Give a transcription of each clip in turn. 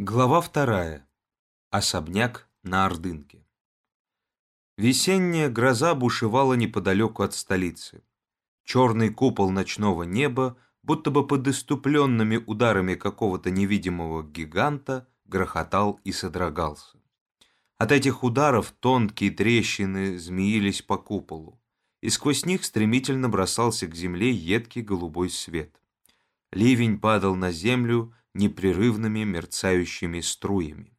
Глава вторая. Особняк на Ордынке. Весенняя гроза бушевала неподалеку от столицы. Черный купол ночного неба, будто бы под иступленными ударами какого-то невидимого гиганта, грохотал и содрогался. От этих ударов тонкие трещины змеились по куполу, и сквозь них стремительно бросался к земле едкий голубой свет. Ливень падал на землю, непрерывными мерцающими струями.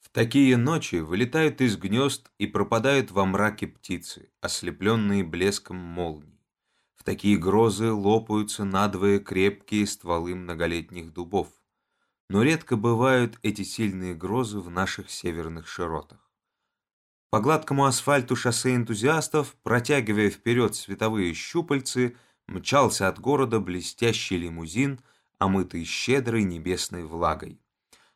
В такие ночи вылетают из гнезд и пропадают во мраке птицы, ослепленные блеском молний. В такие грозы лопаются надвое крепкие стволы многолетних дубов. Но редко бывают эти сильные грозы в наших северных широтах. По гладкому асфальту шоссе энтузиастов, протягивая вперед световые щупальцы, мчался от города блестящий лимузин – омытый щедрой небесной влагой.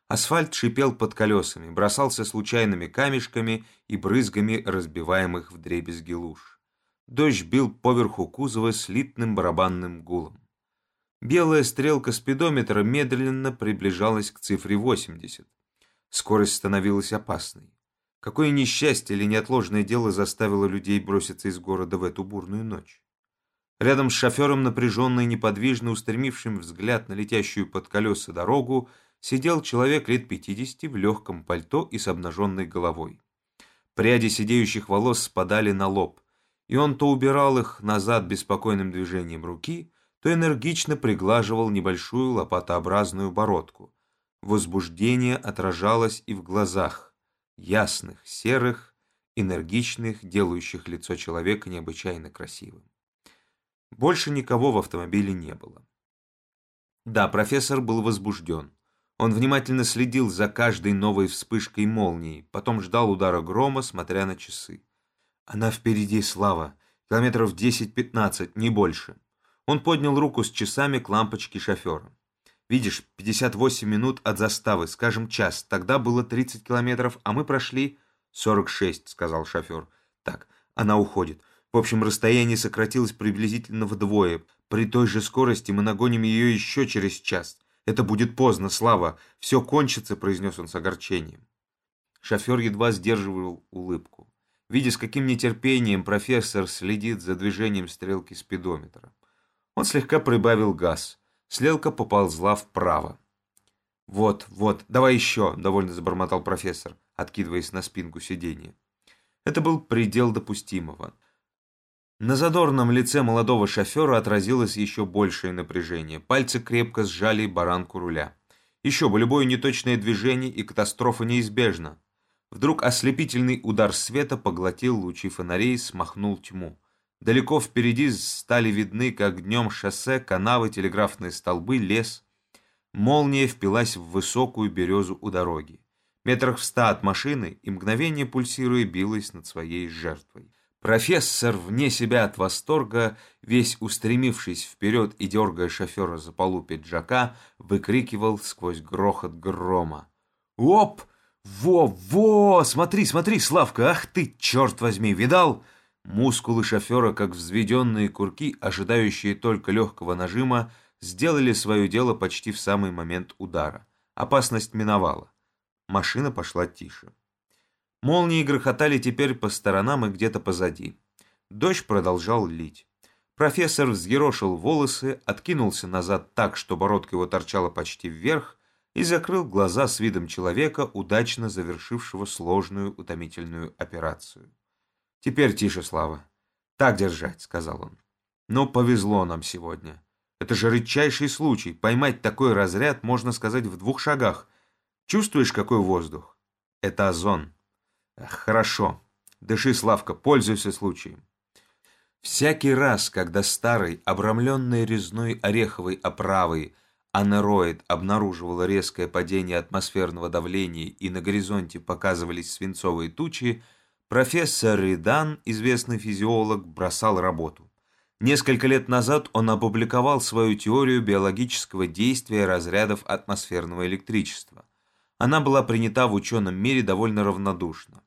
Асфальт шипел под колесами, бросался случайными камешками и брызгами разбиваемых вдребезги луж. Дождь бил поверху кузова слитным барабанным гулом. Белая стрелка спидометра медленно приближалась к цифре 80. Скорость становилась опасной. Какое несчастье или неотложное дело заставило людей броситься из города в эту бурную ночь? Рядом с шофером, напряженно и неподвижно устремившим взгляд на летящую под колеса дорогу, сидел человек лет пятидесяти в легком пальто и с обнаженной головой. Пряди сидеющих волос спадали на лоб, и он то убирал их назад беспокойным движением руки, то энергично приглаживал небольшую лопатообразную бородку. Возбуждение отражалось и в глазах, ясных, серых, энергичных, делающих лицо человека необычайно красивым. Больше никого в автомобиле не было. Да, профессор был возбужден. Он внимательно следил за каждой новой вспышкой молнии, потом ждал удара грома, смотря на часы. Она впереди, Слава. Километров 10-15, не больше. Он поднял руку с часами к лампочке шофера. Видишь, 58 минут от заставы, скажем, час. Тогда было 30 километров, а мы прошли 46, сказал шофер. Так, она уходит. В общем, расстояние сократилось приблизительно вдвое. При той же скорости мы нагоним ее еще через час. Это будет поздно, Слава. Все кончится, произнес он с огорчением. Шофер едва сдерживал улыбку. Видя, с каким нетерпением профессор следит за движением стрелки спидометра. Он слегка прибавил газ. Стрелка поползла вправо. «Вот, вот, давай еще», — довольно забормотал профессор, откидываясь на спинку сиденья. Это был предел допустимого. На задорном лице молодого шофера отразилось еще большее напряжение. Пальцы крепко сжали баранку руля. Еще бы, любое неточное движение и катастрофа неизбежна. Вдруг ослепительный удар света поглотил лучи фонарей, смахнул тьму. Далеко впереди стали видны, как днем шоссе, канавы, телеграфные столбы, лес. Молния впилась в высокую березу у дороги. Метрах в ста от машины и мгновение пульсируя билась над своей жертвой. Профессор, вне себя от восторга, весь устремившись вперед и дергая шофера за полу пиджака, выкрикивал сквозь грохот грома. «Оп! Во-во! Смотри, смотри, Славка! Ах ты, черт возьми, видал?» Мускулы шофера, как взведенные курки, ожидающие только легкого нажима, сделали свое дело почти в самый момент удара. Опасность миновала. Машина пошла тише. Молнии грохотали теперь по сторонам и где-то позади. Дождь продолжал лить. Профессор взъерошил волосы, откинулся назад так, что бородка его торчала почти вверх, и закрыл глаза с видом человека, удачно завершившего сложную утомительную операцию. «Теперь тише, Слава. Так держать», — сказал он. «Но повезло нам сегодня. Это же редчайший случай. Поймать такой разряд, можно сказать, в двух шагах. Чувствуешь, какой воздух? Это озон». Хорошо. Дыши, Славка, пользуйся случаем. Всякий раз, когда старый, обрамленный резной ореховой оправой, анероид обнаруживал резкое падение атмосферного давления и на горизонте показывались свинцовые тучи, профессор Ридан, известный физиолог, бросал работу. Несколько лет назад он опубликовал свою теорию биологического действия разрядов атмосферного электричества. Она была принята в ученом мире довольно равнодушно.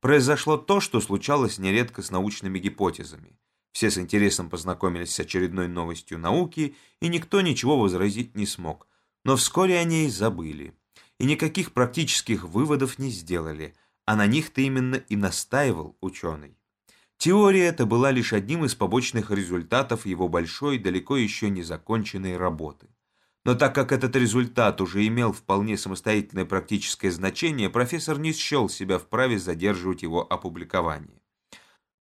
Произошло то, что случалось нередко с научными гипотезами. Все с интересом познакомились с очередной новостью науки, и никто ничего возразить не смог. Но вскоре о ней забыли. и никаких практических выводов не сделали, а на них-то именно и настаивал ученый. Теория эта была лишь одним из побочных результатов его большой, далеко еще не законченной работы. Но так как этот результат уже имел вполне самостоятельное практическое значение, профессор не счел себя вправе задерживать его опубликование.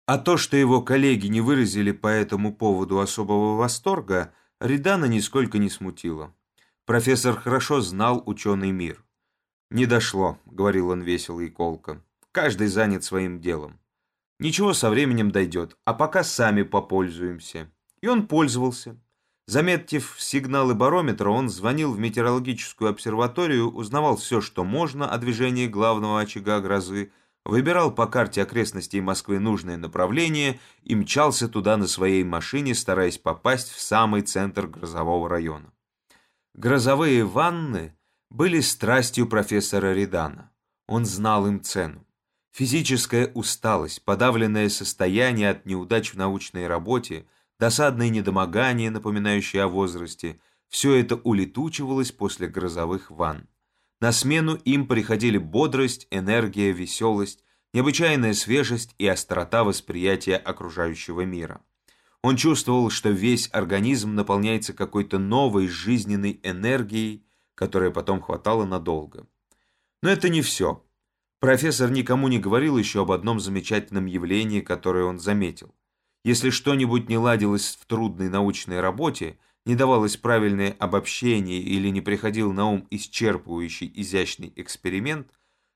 А то, что его коллеги не выразили по этому поводу особого восторга, Редана нисколько не смутило. Профессор хорошо знал ученый мир. «Не дошло», — говорил он весело и колко. «Каждый занят своим делом. Ничего со временем дойдет, а пока сами попользуемся». И он пользовался. Заметив сигналы барометра, он звонил в метеорологическую обсерваторию, узнавал все, что можно о движении главного очага грозы, выбирал по карте окрестностей Москвы нужное направление и мчался туда на своей машине, стараясь попасть в самый центр грозового района. Грозовые ванны были страстью профессора Редана. Он знал им цену. Физическая усталость, подавленное состояние от неудач в научной работе, досадные недомогания, напоминающие о возрасте, все это улетучивалось после грозовых ванн. На смену им приходили бодрость, энергия, веселость, необычайная свежесть и острота восприятия окружающего мира. Он чувствовал, что весь организм наполняется какой-то новой жизненной энергией, которая потом хватала надолго. Но это не все. Профессор никому не говорил еще об одном замечательном явлении, которое он заметил. Если что-нибудь не ладилось в трудной научной работе, не давалось правильное обобщение или не приходил на ум исчерпывающий изящный эксперимент,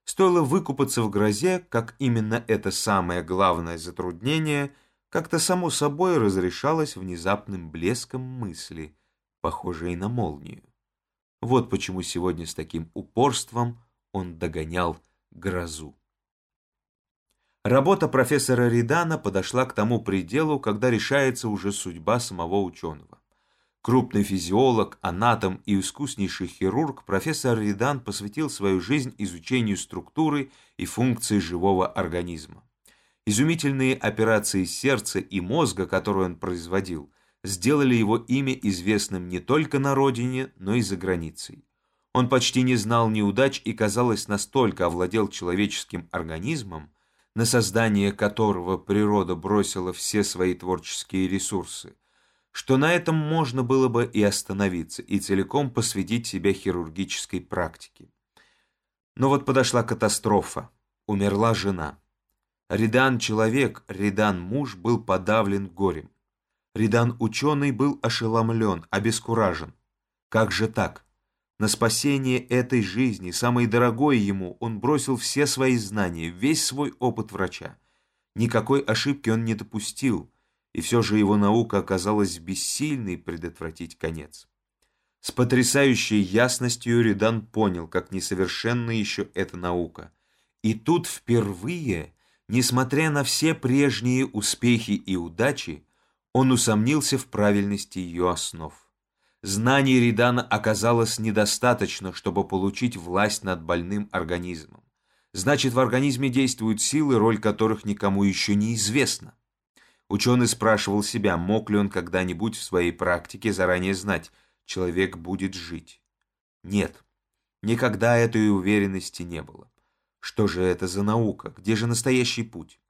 стоило выкупаться в грозе, как именно это самое главное затруднение как-то само собой разрешалось внезапным блеском мысли, похожей на молнию. Вот почему сегодня с таким упорством он догонял грозу. Работа профессора Ридана подошла к тому пределу, когда решается уже судьба самого ученого. Крупный физиолог, анатом и искуснейший хирург, профессор Ридан посвятил свою жизнь изучению структуры и функций живого организма. Изумительные операции сердца и мозга, которые он производил, сделали его имя известным не только на родине, но и за границей. Он почти не знал неудач и, казалось, настолько овладел человеческим организмом, на создание которого природа бросила все свои творческие ресурсы, что на этом можно было бы и остановиться, и целиком посвятить себя хирургической практике. Но вот подошла катастрофа. Умерла жена. Ридан человек, Ридан муж был подавлен горем. Ридан ученый был ошеломлен, обескуражен. Как же так? На спасение этой жизни, самой дорогой ему, он бросил все свои знания, весь свой опыт врача. Никакой ошибки он не допустил, и все же его наука оказалась бессильной предотвратить конец. С потрясающей ясностью Ридан понял, как несовершенна еще эта наука. И тут впервые, несмотря на все прежние успехи и удачи, он усомнился в правильности ее основ. Знаний Ридана оказалось недостаточно, чтобы получить власть над больным организмом. Значит, в организме действуют силы, роль которых никому еще не известна. Ученый спрашивал себя, мог ли он когда-нибудь в своей практике заранее знать, человек будет жить. Нет, никогда этой уверенности не было. Что же это за наука? Где же настоящий путь?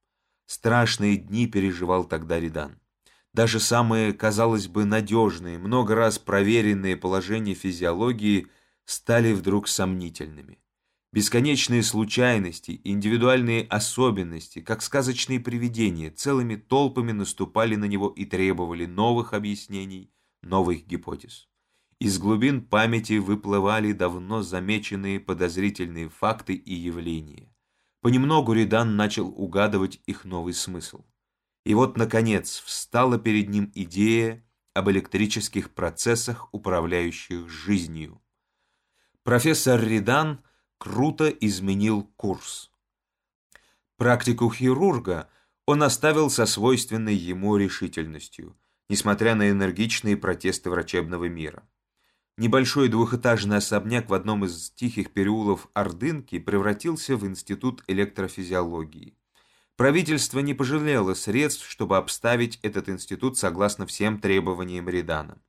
Страшные дни переживал тогда Ридан. Даже самые, казалось бы, надежные, много раз проверенные положения физиологии стали вдруг сомнительными. Бесконечные случайности, индивидуальные особенности, как сказочные привидения, целыми толпами наступали на него и требовали новых объяснений, новых гипотез. Из глубин памяти выплывали давно замеченные подозрительные факты и явления. Понемногу Редан начал угадывать их новый смысл. И вот, наконец, встала перед ним идея об электрических процессах, управляющих жизнью. Профессор Редан – круто изменил курс. Практику хирурга он оставил со свойственной ему решительностью, несмотря на энергичные протесты врачебного мира. Небольшой двухэтажный особняк в одном из тихих переулов Ордынки превратился в институт электрофизиологии. Правительство не пожалело средств, чтобы обставить этот институт согласно всем требованиям Редана.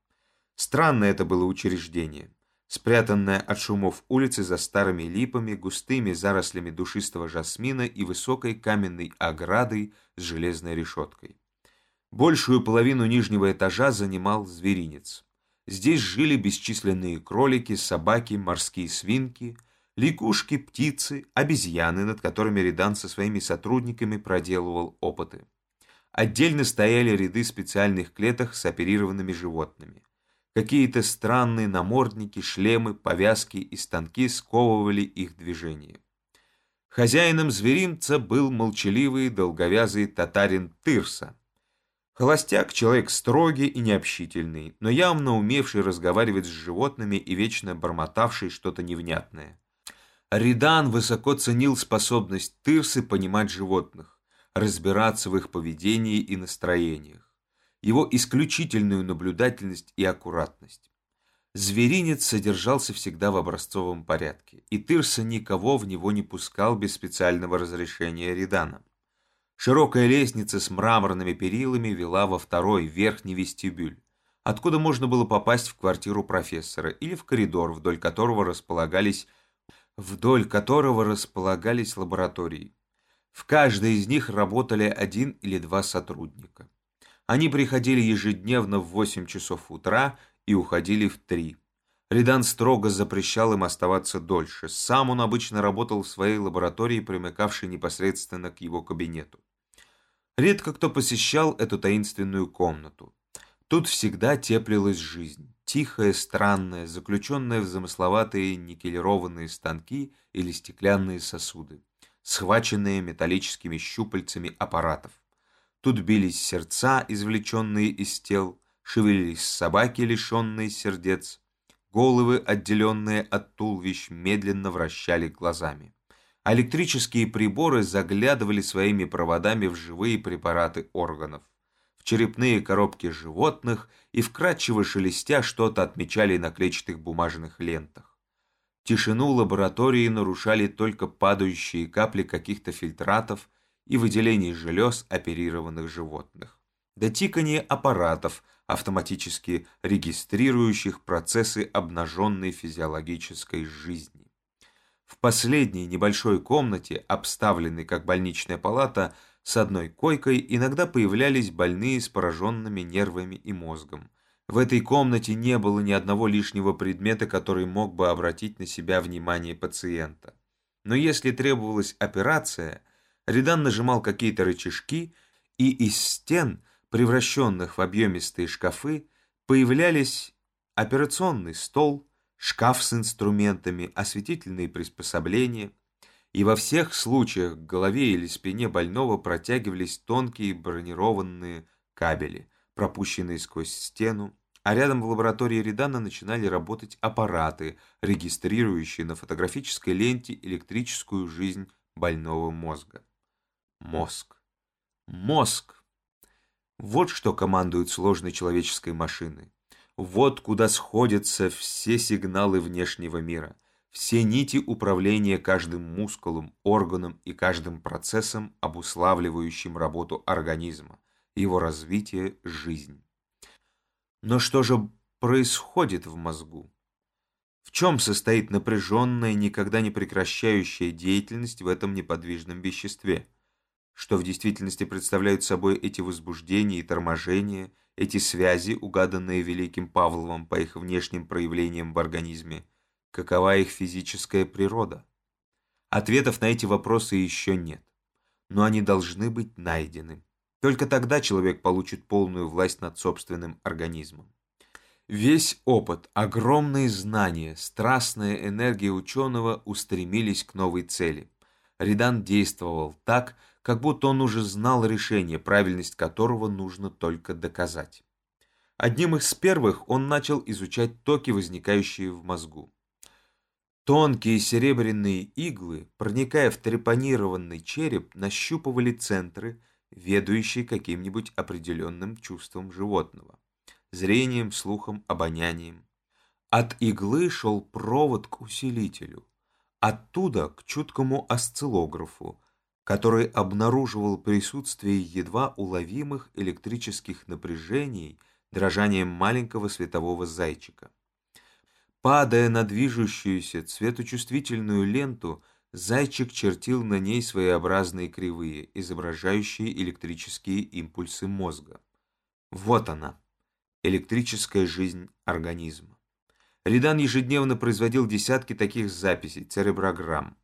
Странное это было учреждение. спрятанная от шумов улицы за старыми липами, густыми зарослями душистого жасмина и высокой каменной оградой с железной решеткой. Большую половину нижнего этажа занимал зверинец. Здесь жили бесчисленные кролики, собаки, морские свинки, лягушки, птицы, обезьяны, над которыми Редан со своими сотрудниками проделывал опыты. Отдельно стояли ряды специальных клеток с оперированными животными. Какие-то странные намордники, шлемы, повязки и станки сковывали их движение. Хозяином зверинца был молчаливый долговязый татарин Тырса, Холостяк – человек строгий и необщительный, но явно умевший разговаривать с животными и вечно бормотавший что-то невнятное. Ридан высоко ценил способность Тырсы понимать животных, разбираться в их поведении и настроениях, его исключительную наблюдательность и аккуратность. Зверинец содержался всегда в образцовом порядке, и Тырса никого в него не пускал без специального разрешения Ридана. Широкая лестница с мраморными перилами вела во второй, верхний вестибюль, откуда можно было попасть в квартиру профессора или в коридор, вдоль которого располагались, вдоль которого располагались лаборатории. В каждой из них работали один или два сотрудника. Они приходили ежедневно в 8 часов утра и уходили в 3. Редан строго запрещал им оставаться дольше. Сам он обычно работал в своей лаборатории, примыкавшей непосредственно к его кабинету. Редко кто посещал эту таинственную комнату. Тут всегда теплилась жизнь, тихая, странная, заключенная в замысловатые никелированные станки или стеклянные сосуды, схваченные металлическими щупальцами аппаратов. Тут бились сердца, извлеченные из тел, шевелились собаки, лишенные сердец, головы, отделенные от туловищ, медленно вращали глазами электрические приборы заглядывали своими проводами в живые препараты органов, черепные коробки животных и вкрадчиво шелестя что-то отмечали на клетчатых бумажных лентах. Тишину лаборатории нарушали только падающие капли каких-то фильтратов и выделений желез оперированных животных, да тиканье аппаратов, автоматически регистрирующих процессы обнаженной физиологической жизни. В последней небольшой комнате, обставленной как больничная палата, с одной койкой иногда появлялись больные с пораженными нервами и мозгом. В этой комнате не было ни одного лишнего предмета, который мог бы обратить на себя внимание пациента. Но если требовалась операция, Редан нажимал какие-то рычажки, и из стен, превращенных в объемистые шкафы, появлялись операционный стол, шкаф с инструментами, осветительные приспособления, и во всех случаях к голове или спине больного протягивались тонкие бронированные кабели, пропущенные сквозь стену, а рядом в лаборатории Редана начинали работать аппараты, регистрирующие на фотографической ленте электрическую жизнь больного мозга. Мозг. Мозг. Вот что командует сложной человеческой машиной. Вот куда сходятся все сигналы внешнего мира, все нити управления каждым мускулом, органом и каждым процессом, обуславливающим работу организма, его развитие, жизнь. Но что же происходит в мозгу? В чем состоит напряженная, никогда не прекращающая деятельность в этом неподвижном веществе? Что в действительности представляют собой эти возбуждения и торможения – эти связи, угаданные Великим Павловым по их внешним проявлениям в организме, какова их физическая природа? Ответов на эти вопросы еще нет, но они должны быть найдены. Только тогда человек получит полную власть над собственным организмом. Весь опыт, огромные знания, страстная энергия ученого устремились к новой цели. Ридан действовал так, как будто он уже знал решение, правильность которого нужно только доказать. Одним из первых он начал изучать токи, возникающие в мозгу. Тонкие серебряные иглы, проникая в трепанированный череп, нащупывали центры, ведущие каким-нибудь определенным чувством животного. Зрением, слухом, обонянием. От иглы шел провод к усилителю. Оттуда к чуткому осциллографу, который обнаруживал присутствие едва уловимых электрических напряжений дрожанием маленького светового зайчика. Падая на движущуюся цветочувствительную ленту, зайчик чертил на ней своеобразные кривые, изображающие электрические импульсы мозга. Вот она, электрическая жизнь организма. Ридан ежедневно производил десятки таких записей, цереброграмм.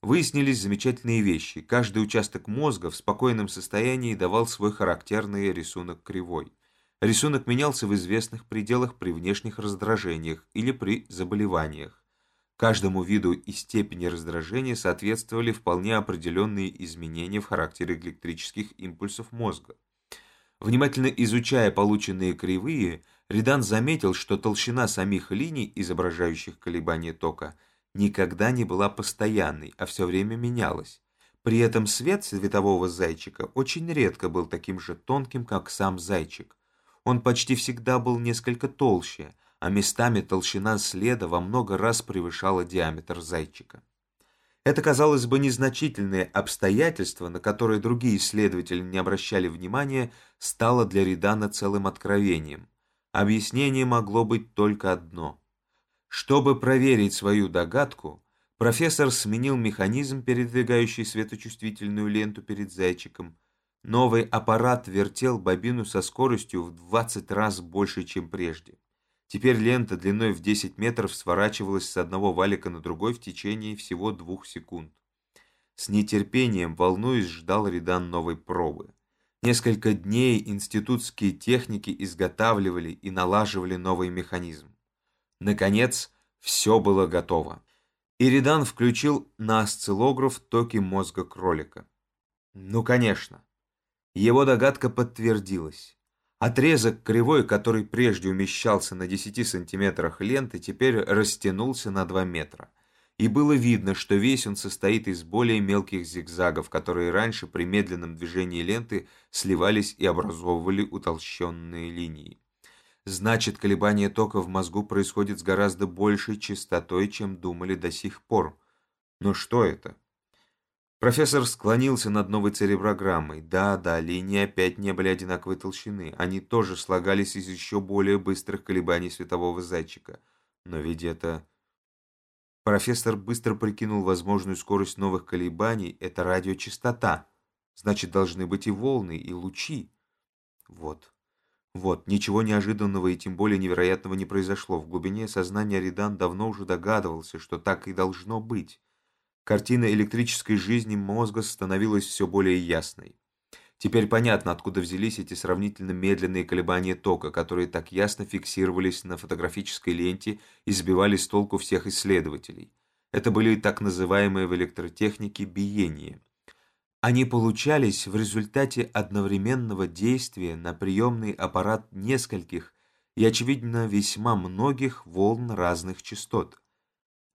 Выяснились замечательные вещи. Каждый участок мозга в спокойном состоянии давал свой характерный рисунок кривой. Рисунок менялся в известных пределах при внешних раздражениях или при заболеваниях. Каждому виду и степени раздражения соответствовали вполне определенные изменения в характере электрических импульсов мозга. Внимательно изучая полученные кривые, Ридан заметил, что толщина самих линий, изображающих колебания тока, никогда не была постоянной, а все время менялась. При этом свет светового зайчика очень редко был таким же тонким, как сам зайчик. Он почти всегда был несколько толще, а местами толщина следа во много раз превышала диаметр зайчика. Это, казалось бы, незначительное обстоятельство, на которое другие исследователи не обращали внимания, стало для Ридана целым откровением. Объяснение могло быть только одно. Чтобы проверить свою догадку, профессор сменил механизм, передвигающий светочувствительную ленту перед зайчиком. Новый аппарат вертел бобину со скоростью в 20 раз больше, чем прежде. Теперь лента длиной в 10 метров сворачивалась с одного валика на другой в течение всего двух секунд. С нетерпением, волнуясь, ждал Редан новой пробы. Несколько дней институтские техники изготавливали и налаживали новый механизм. Наконец, все было готово. Иридан включил на осциллограф токи мозга кролика. Ну, конечно. Его догадка подтвердилась. Отрезок кривой, который прежде умещался на 10 сантиметрах ленты, теперь растянулся на 2 метра и было видно, что весь он состоит из более мелких зигзагов, которые раньше при медленном движении ленты сливались и образовывали утолщенные линии. Значит, колебание тока в мозгу происходит с гораздо большей частотой, чем думали до сих пор. Но что это? Профессор склонился над новой цереброграммой. Да, да, линии опять не были одинаковой толщины. Они тоже слагались из еще более быстрых колебаний светового зайчика. Но ведь это Профессор быстро прикинул возможную скорость новых колебаний. Это радиочастота. Значит, должны быть и волны, и лучи. Вот. Вот, ничего неожиданного и тем более невероятного не произошло. В глубине сознания Ридан давно уже догадывался, что так и должно быть. Картина электрической жизни мозга становилась все более ясной. Теперь понятно, откуда взялись эти сравнительно медленные колебания тока, которые так ясно фиксировались на фотографической ленте и сбивали с толку всех исследователей. Это были так называемые в электротехнике биения. Они получались в результате одновременного действия на приемный аппарат нескольких и, очевидно, весьма многих волн разных частот.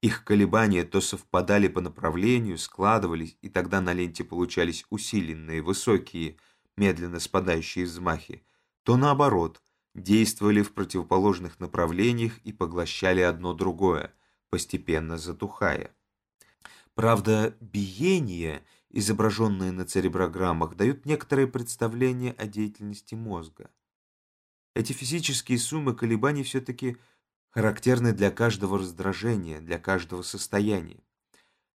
Их колебания то совпадали по направлению, складывались, и тогда на ленте получались усиленные, высокие, медленно спадающие взмахи, то наоборот, действовали в противоположных направлениях и поглощали одно другое, постепенно затухая. Правда, биение, изображенные на цереброграммах, дают некоторое представление о деятельности мозга. Эти физические суммы колебаний все-таки характерны для каждого раздражения, для каждого состояния.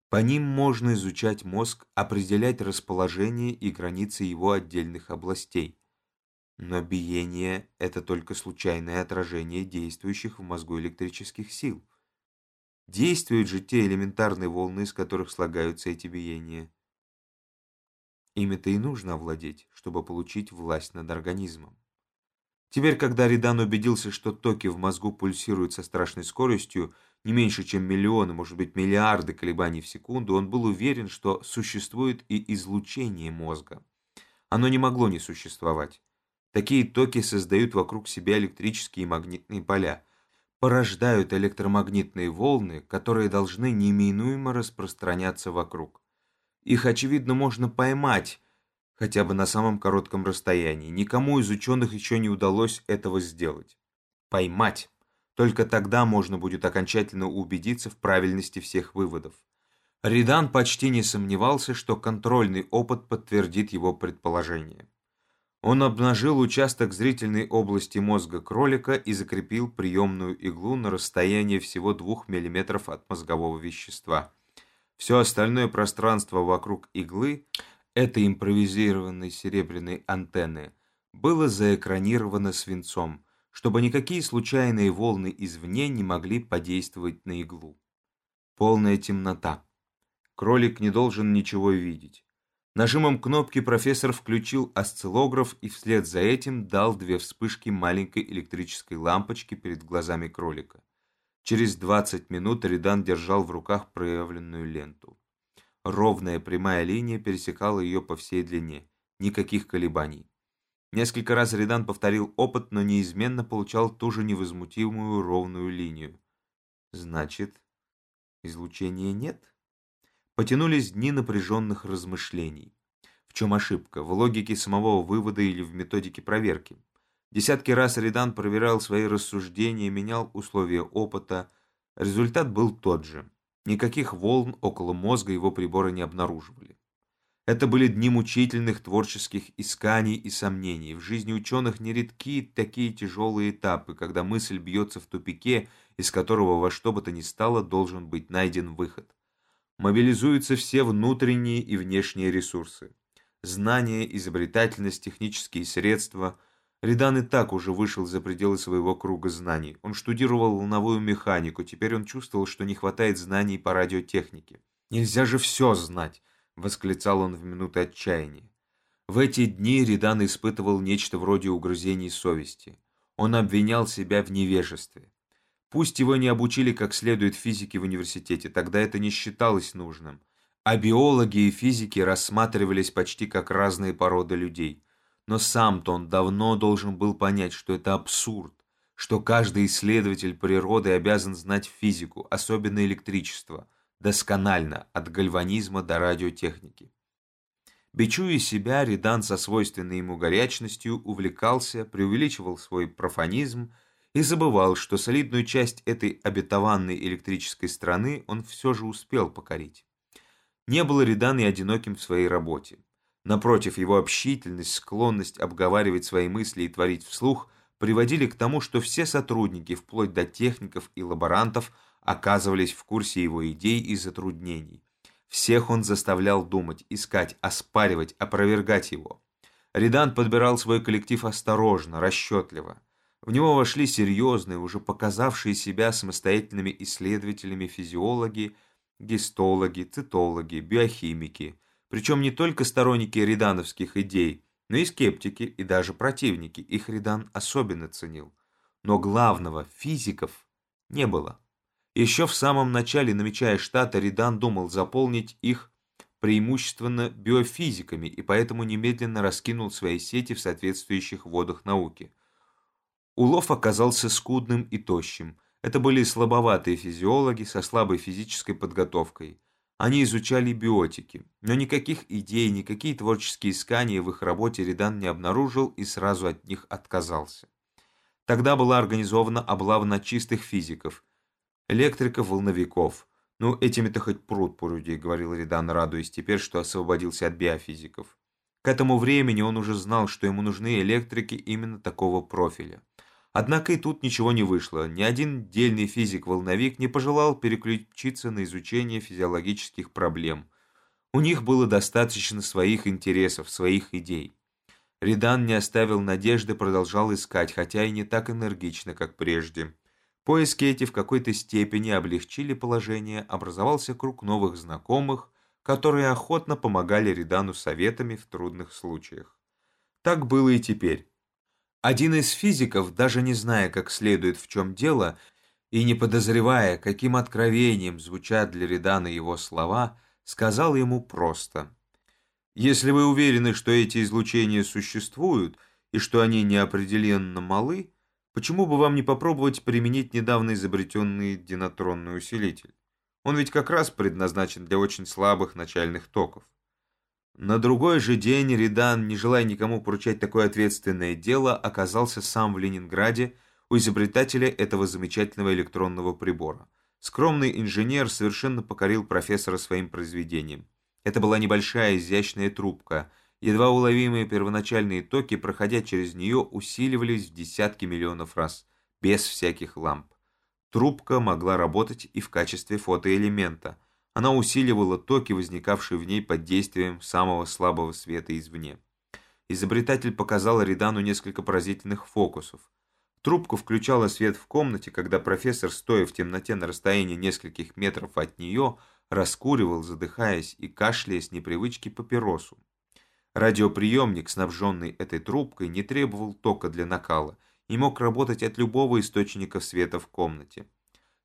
По ним можно изучать мозг, определять расположение и границы его отдельных областей. Но биение – это только случайное отражение действующих в мозгу электрических сил. Действуют же те элементарные волны, из которых слагаются эти биения. Ими-то и нужно овладеть, чтобы получить власть над организмом. Теперь, когда Ридан убедился, что токи в мозгу пульсируют со страшной скоростью, не меньше, чем миллионы, может быть, миллиарды колебаний в секунду, он был уверен, что существует и излучение мозга. Оно не могло не существовать. Такие токи создают вокруг себя электрические и магнитные поля, порождают электромагнитные волны, которые должны неминуемо распространяться вокруг. Их, очевидно, можно поймать, хотя бы на самом коротком расстоянии. Никому из ученых еще не удалось этого сделать. Поймать. Только тогда можно будет окончательно убедиться в правильности всех выводов. Ридан почти не сомневался, что контрольный опыт подтвердит его предположение. Он обнажил участок зрительной области мозга кролика и закрепил приемную иглу на расстоянии всего 2 мм от мозгового вещества. Все остальное пространство вокруг иглы, этой импровизированной серебряной антенны, было заэкранировано свинцом, чтобы никакие случайные волны извне не могли подействовать на иглу. Полная темнота. Кролик не должен ничего видеть. Нажимом кнопки профессор включил осциллограф и вслед за этим дал две вспышки маленькой электрической лампочки перед глазами кролика. Через 20 минут Ридан держал в руках проявленную ленту. Ровная прямая линия пересекала ее по всей длине. Никаких колебаний. Несколько раз Ридан повторил опыт, но неизменно получал ту же невозмутимую ровную линию. Значит, излучения нет? Потянулись дни напряженных размышлений. В чем ошибка? В логике самого вывода или в методике проверки? Десятки раз Редан проверял свои рассуждения, менял условия опыта. Результат был тот же. Никаких волн около мозга его приборы не обнаруживали. Это были дни мучительных творческих исканий и сомнений. В жизни ученых нередки такие тяжелые этапы, когда мысль бьется в тупике, из которого во что бы то ни стало должен быть найден выход мобилизуются все внутренние и внешние ресурсы. Знания, изобретательность, технические средства. Редан и так уже вышел за пределы своего круга знаний. Он штудировал волновую механику, теперь он чувствовал, что не хватает знаний по радиотехнике. «Нельзя же все знать!» — восклицал он в минуты отчаяния. В эти дни Редан испытывал нечто вроде угрызений совести. Он обвинял себя в невежестве. Пусть его не обучили как следует физике в университете, тогда это не считалось нужным. А биологи и физики рассматривались почти как разные породы людей. Но сам-то он давно должен был понять, что это абсурд, что каждый исследователь природы обязан знать физику, особенно электричество, досконально, от гальванизма до радиотехники. Бичуя себя, Редан со свойственной ему горячностью увлекался, преувеличивал свой профанизм, и забывал, что солидную часть этой обетованной электрической страны он все же успел покорить. Не был Редан и одиноким в своей работе. Напротив, его общительность, склонность обговаривать свои мысли и творить вслух приводили к тому, что все сотрудники, вплоть до техников и лаборантов, оказывались в курсе его идей и затруднений. Всех он заставлял думать, искать, оспаривать, опровергать его. Редан подбирал свой коллектив осторожно, расчетливо. В него вошли серьезные, уже показавшие себя самостоятельными исследователями физиологи, гистологи, цитологи, биохимики, причем не только сторонники редановских идей, но и скептики и даже противники, их Редан особенно ценил. Но главного, физиков, не было. Еще в самом начале, намечая штаты, Редан думал заполнить их преимущественно биофизиками и поэтому немедленно раскинул свои сети в соответствующих водах науки – Улов оказался скудным и тощим. Это были слабоватые физиологи со слабой физической подготовкой. Они изучали биотики, но никаких идей, никакие творческие искания в их работе Редан не обнаружил и сразу от них отказался. Тогда была организована облава на чистых физиков, электриков-волновиков. «Ну, этими-то хоть пруд пруди», — говорил Редан, радуясь теперь, что освободился от биофизиков. К этому времени он уже знал, что ему нужны электрики именно такого профиля. Однако и тут ничего не вышло. Ни один дельный физик-волновик не пожелал переключиться на изучение физиологических проблем. У них было достаточно своих интересов, своих идей. Редан не оставил надежды, продолжал искать, хотя и не так энергично, как прежде. Поиски эти в какой-то степени облегчили положение, образовался круг новых знакомых, которые охотно помогали Редану советами в трудных случаях. Так было и теперь. Один из физиков, даже не зная как следует в чем дело, и не подозревая, каким откровением звучат для Редана его слова, сказал ему просто «Если вы уверены, что эти излучения существуют и что они неопределенно малы, почему бы вам не попробовать применить недавно изобретенный динатронный усилитель? Он ведь как раз предназначен для очень слабых начальных токов. На другой же день Редан, не желая никому поручать такое ответственное дело, оказался сам в Ленинграде у изобретателя этого замечательного электронного прибора. Скромный инженер совершенно покорил профессора своим произведением. Это была небольшая изящная трубка, Едва уловимые первоначальные токи, проходя через нее, усиливались в десятки миллионов раз, без всяких ламп. Трубка могла работать и в качестве фотоэлемента. Она усиливала токи, возникавшие в ней под действием самого слабого света извне. Изобретатель показал Ридану несколько поразительных фокусов. Трубку включала свет в комнате, когда профессор, стоя в темноте на расстоянии нескольких метров от нее, раскуривал, задыхаясь и кашляя с непривычки папиросу. Радиоприемник, снабженный этой трубкой, не требовал тока для накала и мог работать от любого источника света в комнате.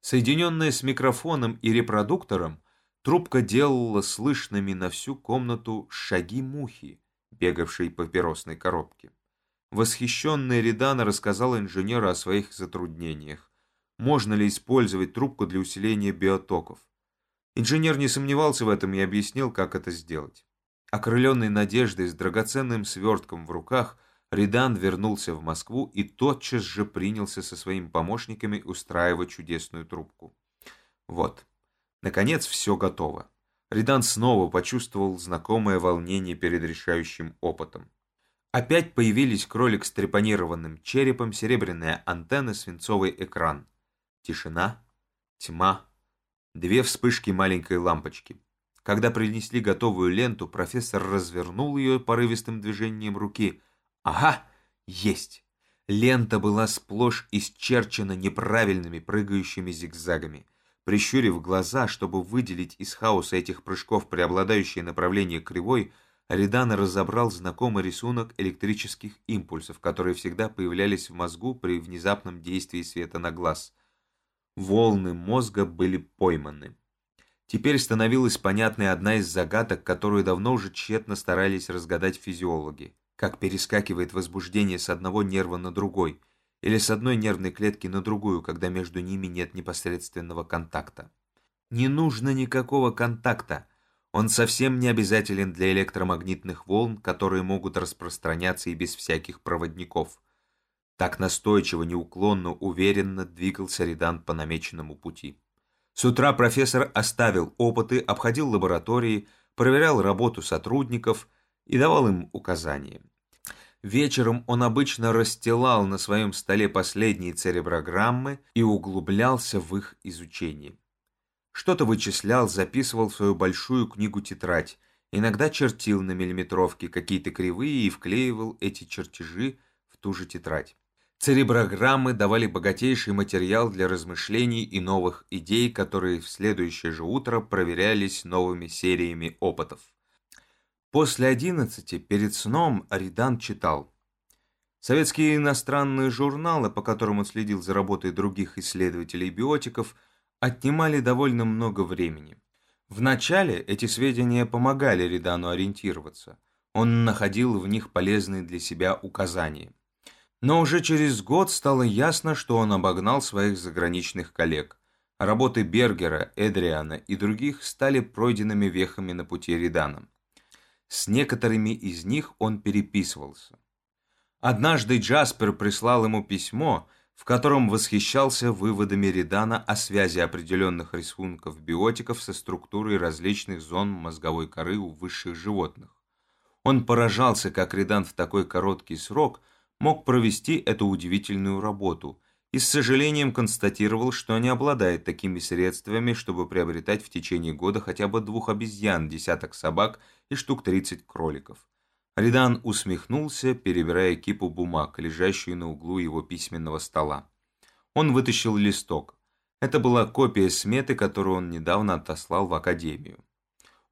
Соединенная с микрофоном и репродуктором, трубка делала слышными на всю комнату шаги мухи, бегавшей по папиросной коробке. Восхищенная Редана рассказала инженеру о своих затруднениях. Можно ли использовать трубку для усиления биотоков? Инженер не сомневался в этом и объяснил, как это сделать. Окрыленный надеждой с драгоценным свертком в руках – Ридан вернулся в Москву и тотчас же принялся со своими помощниками устраивать чудесную трубку. Вот, наконец все готово. Ридан снова почувствовал знакомое волнение перед решающим опытом. Опять появились кролик с трепанированным черепом, серебряная антенна, свинцовый экран. Тишина, тьма, две вспышки маленькой лампочки. Когда принесли готовую ленту, профессор развернул ее порывистым движением руки – Ага, есть. Лента была сплошь исчерчена неправильными прыгающими зигзагами. Прищурив глаза, чтобы выделить из хаоса этих прыжков преобладающее направление кривой, Ридан разобрал знакомый рисунок электрических импульсов, которые всегда появлялись в мозгу при внезапном действии света на глаз. Волны мозга были пойманы. Теперь становилась понятной одна из загадок, которую давно уже тщетно старались разгадать физиологи как перескакивает возбуждение с одного нерва на другой, или с одной нервной клетки на другую, когда между ними нет непосредственного контакта. Не нужно никакого контакта. Он совсем не обязателен для электромагнитных волн, которые могут распространяться и без всяких проводников. Так настойчиво, неуклонно, уверенно двигался Редан по намеченному пути. С утра профессор оставил опыты, обходил лаборатории, проверял работу сотрудников и давал им указания. Вечером он обычно расстилал на своем столе последние цереброграммы и углублялся в их изучение. Что-то вычислял, записывал в свою большую книгу-тетрадь, иногда чертил на миллиметровке какие-то кривые и вклеивал эти чертежи в ту же тетрадь. Цереброграммы давали богатейший материал для размышлений и новых идей, которые в следующее же утро проверялись новыми сериями опытов. После одиннадцати перед сном Аридан читал. Советские иностранные журналы, по которым он следил за работой других исследователей биотиков, отнимали довольно много времени. Вначале эти сведения помогали Ридану ориентироваться. Он находил в них полезные для себя указания. Но уже через год стало ясно, что он обогнал своих заграничных коллег. Работы Бергера, Эдриана и других стали пройденными вехами на пути Ридана. С некоторыми из них он переписывался. Однажды Джаспер прислал ему письмо, в котором восхищался выводами Редана о связи определенных рисунков биотиков со структурой различных зон мозговой коры у высших животных. Он поражался, как Редан в такой короткий срок мог провести эту удивительную работу – и с сожалением констатировал, что не обладает такими средствами, чтобы приобретать в течение года хотя бы двух обезьян, десяток собак и штук 30 кроликов. Ридан усмехнулся, перебирая кипу бумаг, лежащую на углу его письменного стола. Он вытащил листок. Это была копия сметы, которую он недавно отослал в академию.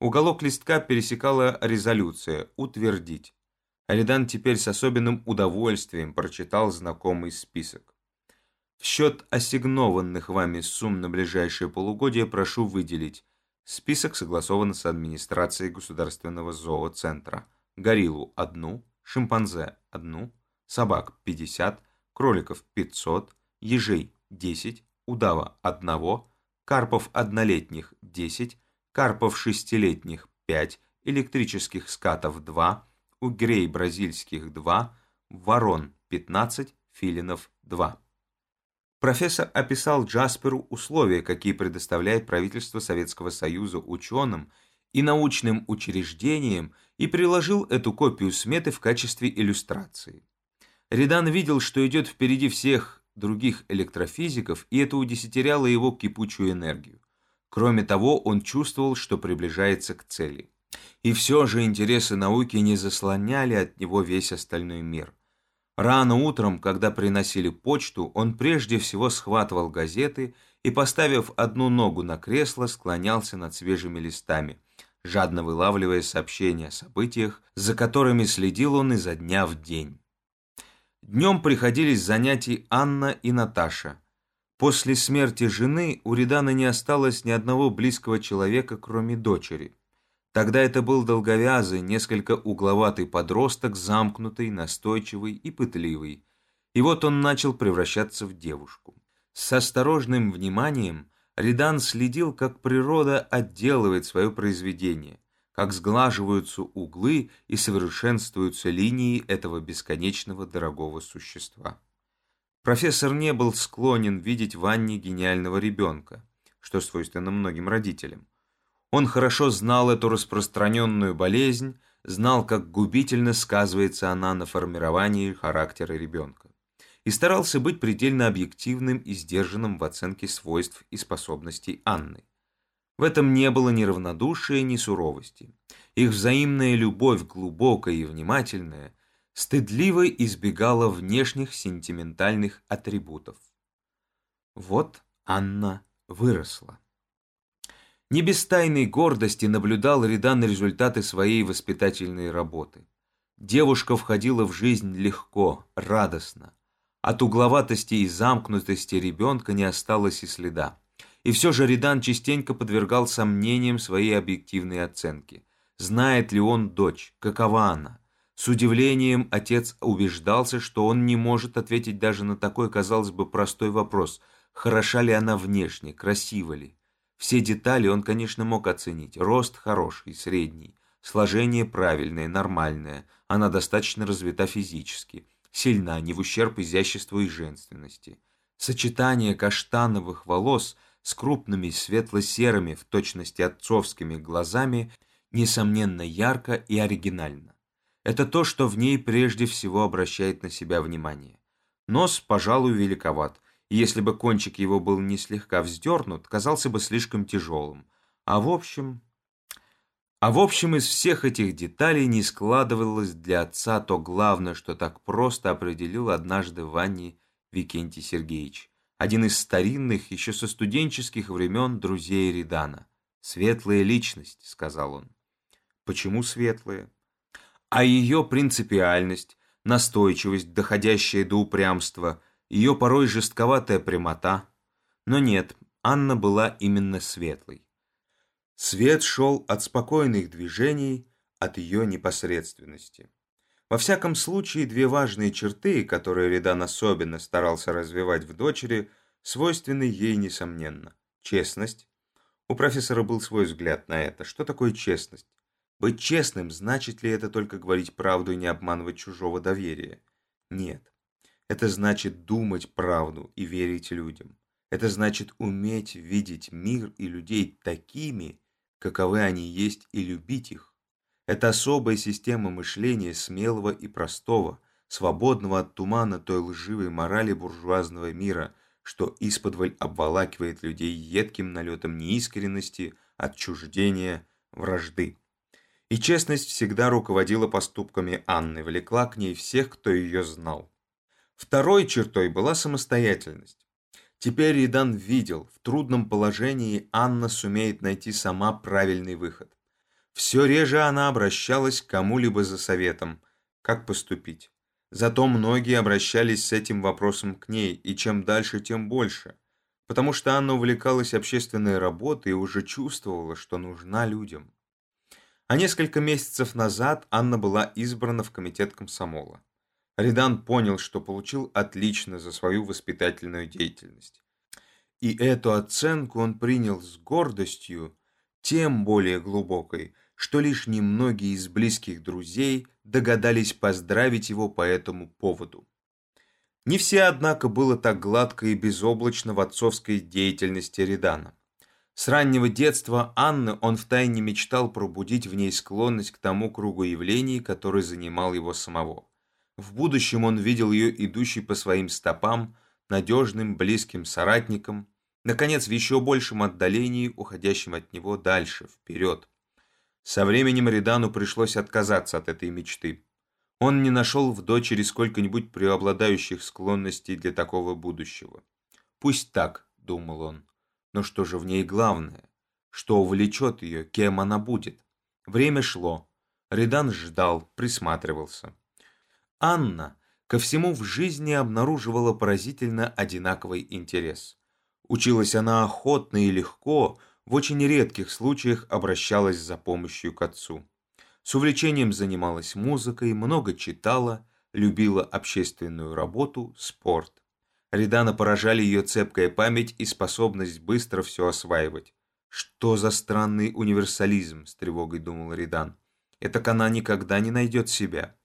Уголок листка пересекала резолюция «Утвердить». Ридан теперь с особенным удовольствием прочитал знакомый список. В счет ассигнованных вами сумм на ближайшее полугодие прошу выделить список согласован с администрацией Государственного зооцентра. Гориллу – одну, шимпанзе – одну, собак – 50, кроликов – 500, ежей – 10, удава – одного, карпов однолетних – 10, карпов шестилетних – 5, электрических скатов – 2, угрей бразильских – 2, ворон – 15, филинов – 2. Профессор описал Джасперу условия, какие предоставляет правительство Советского Союза ученым, и научным учреждениям и приложил эту копию сметы в качестве иллюстрации. Редан видел, что идет впереди всех других электрофизиков, и это удесятеряло его кипучую энергию. Кроме того, он чувствовал, что приближается к цели. И все же интересы науки не заслоняли от него весь остальной мир. Рано утром, когда приносили почту, он прежде всего схватывал газеты и, поставив одну ногу на кресло, склонялся над свежими листами, жадно вылавливая сообщения о событиях, за которыми следил он изо дня в день. Днем приходились занятий Анна и Наташа. После смерти жены у Редана не осталось ни одного близкого человека, кроме дочери. Тогда это был долговязый, несколько угловатый подросток, замкнутый, настойчивый и пытливый. И вот он начал превращаться в девушку. С осторожным вниманием Ридан следил, как природа отделывает свое произведение, как сглаживаются углы и совершенствуются линии этого бесконечного дорогого существа. Профессор не был склонен видеть в Анне гениального ребенка, что свойственно многим родителям. Он хорошо знал эту распространенную болезнь, знал, как губительно сказывается она на формировании характера ребенка. И старался быть предельно объективным и сдержанным в оценке свойств и способностей Анны. В этом не было ни равнодушия, ни суровости. Их взаимная любовь, глубокая и внимательная, стыдливо избегала внешних сентиментальных атрибутов. Вот Анна выросла. Не без тайной гордости наблюдал Редан результаты своей воспитательной работы. Девушка входила в жизнь легко, радостно. От угловатости и замкнутости ребенка не осталось и следа. И все же Редан частенько подвергал сомнениям своей объективной оценки. Знает ли он дочь? Какова она? С удивлением отец убеждался, что он не может ответить даже на такой, казалось бы, простой вопрос. Хороша ли она внешне, красива ли? Все детали он, конечно, мог оценить. Рост хороший, средний, сложение правильное, нормальное, она достаточно развита физически, сильна, не в ущерб изяществу и женственности. Сочетание каштановых волос с крупными светло-серыми, в точности отцовскими глазами, несомненно ярко и оригинально. Это то, что в ней прежде всего обращает на себя внимание. Нос, пожалуй, великоват, и если бы кончик его был не слегка вздернут, казался бы слишком тяжелым. А в общем... А в общем, из всех этих деталей не складывалось для отца то главное, что так просто определил однажды в Ванне Викентий Сергеевич, один из старинных, еще со студенческих времен друзей Редана. «Светлая личность», — сказал он. «Почему светлая?» «А ее принципиальность, настойчивость, доходящая до упрямства — ее порой жестковатая прямота. Но нет, Анна была именно светлой. Свет шел от спокойных движений, от ее непосредственности. Во всяком случае, две важные черты, которые Редан особенно старался развивать в дочери, свойственны ей несомненно. Честность. У профессора был свой взгляд на это. Что такое честность? Быть честным, значит ли это только говорить правду и не обманывать чужого доверия? Нет. Это значит думать правду и верить людям. Это значит уметь видеть мир и людей такими, каковы они есть, и любить их. Это особая система мышления смелого и простого, свободного от тумана той лживой морали буржуазного мира, что исподволь обволакивает людей едким налетом неискренности, отчуждения, вражды. И честность всегда руководила поступками Анны, влекла к ней всех, кто ее знал. Второй чертой была самостоятельность. Теперь Ридан видел, в трудном положении Анна сумеет найти сама правильный выход. Все реже она обращалась к кому-либо за советом, как поступить. Зато многие обращались с этим вопросом к ней, и чем дальше, тем больше, потому что Анна увлекалась общественной работой и уже чувствовала, что нужна людям. А несколько месяцев назад Анна была избрана в комитет комсомола. Ридан понял, что получил отлично за свою воспитательную деятельность. И эту оценку он принял с гордостью, тем более глубокой, что лишь немногие из близких друзей догадались поздравить его по этому поводу. Не все, однако, было так гладко и безоблачно в отцовской деятельности Редана. С раннего детства Анны он втайне мечтал пробудить в ней склонность к тому кругу явлений, который занимал его самого. В будущем он видел ее идущей по своим стопам, надежным, близким соратником, наконец, в еще большем отдалении, уходящем от него дальше, вперед. Со временем Редану пришлось отказаться от этой мечты. Он не нашел в дочери сколько-нибудь преобладающих склонностей для такого будущего. «Пусть так», — думал он. Но что же в ней главное? Что увлечет ее, кем она будет? Время шло. Редан ждал, присматривался. Анна ко всему в жизни обнаруживала поразительно одинаковый интерес. Училась она охотно и легко, в очень редких случаях обращалась за помощью к отцу. С увлечением занималась музыкой, много читала, любила общественную работу, спорт. Редана поражали ее цепкая память и способность быстро все осваивать. «Что за странный универсализм?» – с тревогой думал Редан. «Это она никогда не найдет себя».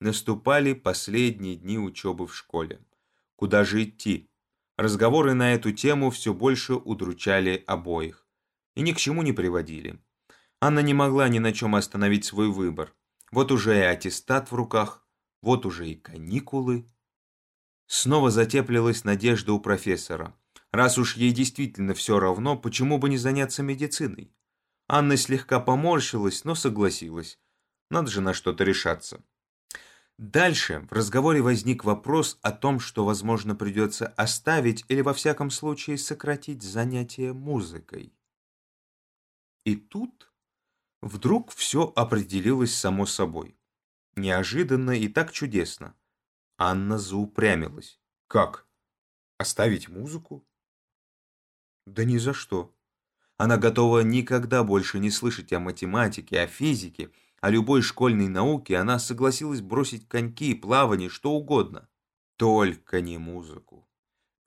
Наступали последние дни учебы в школе. Куда же идти? Разговоры на эту тему все больше удручали обоих. И ни к чему не приводили. Анна не могла ни на чем остановить свой выбор. Вот уже и аттестат в руках, вот уже и каникулы. Снова затеплилась надежда у профессора. Раз уж ей действительно все равно, почему бы не заняться медициной? Анна слегка поморщилась, но согласилась. Надо же на что-то решаться. Дальше в разговоре возник вопрос о том, что, возможно, придется оставить или, во всяком случае, сократить занятия музыкой. И тут вдруг все определилось само собой. Неожиданно и так чудесно. Анна заупрямилась. «Как? Оставить музыку?» «Да ни за что. Она готова никогда больше не слышать о математике, о физике, о любой школьной науке. Она согласилась бросить коньки, плавание, что угодно. Только не музыку.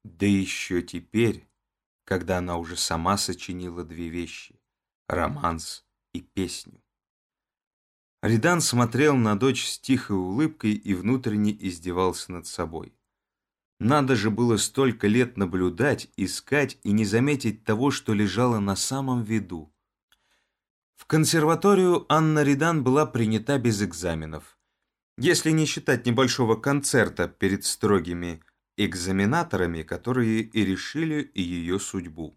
Да еще теперь, когда она уже сама сочинила две вещи – романс и песню. Ридан смотрел на дочь с тихой улыбкой и внутренне издевался над собой. Надо же было столько лет наблюдать, искать и не заметить того, что лежало на самом виду. В консерваторию Анна Ридан была принята без экзаменов. Если не считать небольшого концерта перед строгими экзаменаторами, которые и решили ее судьбу.